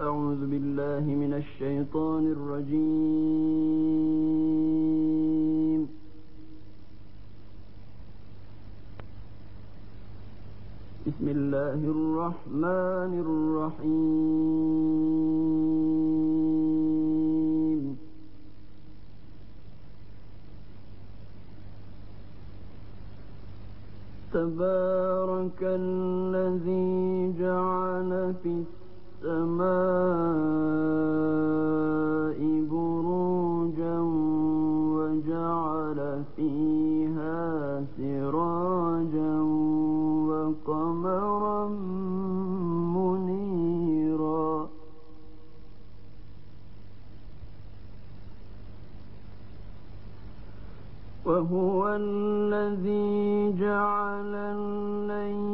أعوذ بالله من الشيطان الرجيم. بسم الله الرحمن الرحيم. تبارك الذي جعل في السماء بروجا وجعل فيها سراجا وقمرا منيرا. وهو الذي جعل الليل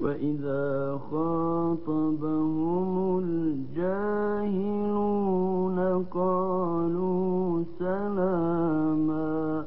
وإذا خاطبهم الجاهلون قالوا سلاما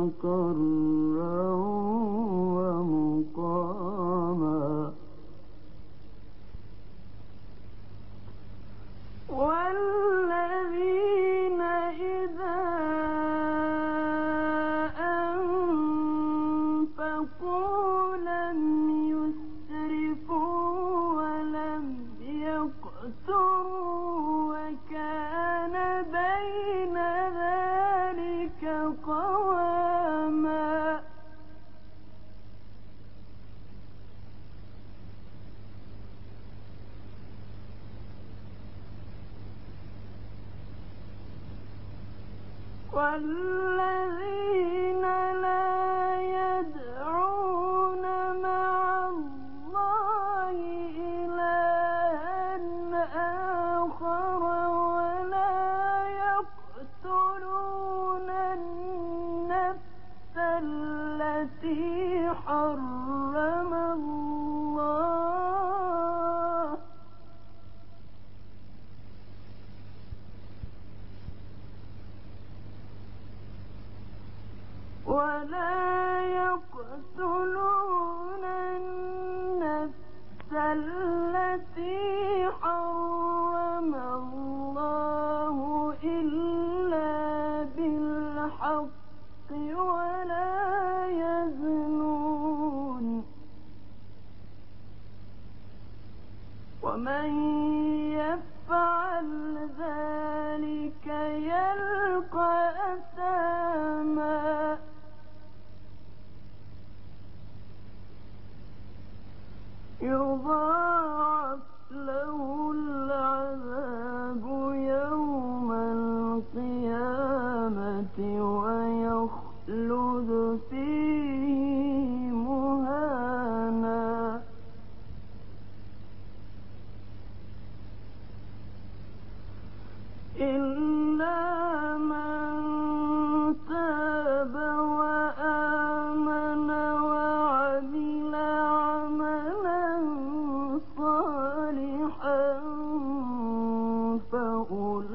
مستقرا ومقاما والذين إذا أنفقوا لم يسرفوا ولم يقتروا وكان والذين ومن يفعل ذلك يلقى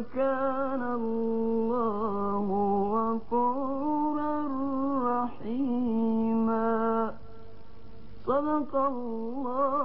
وكان الله غفورا رحيما. صدق الله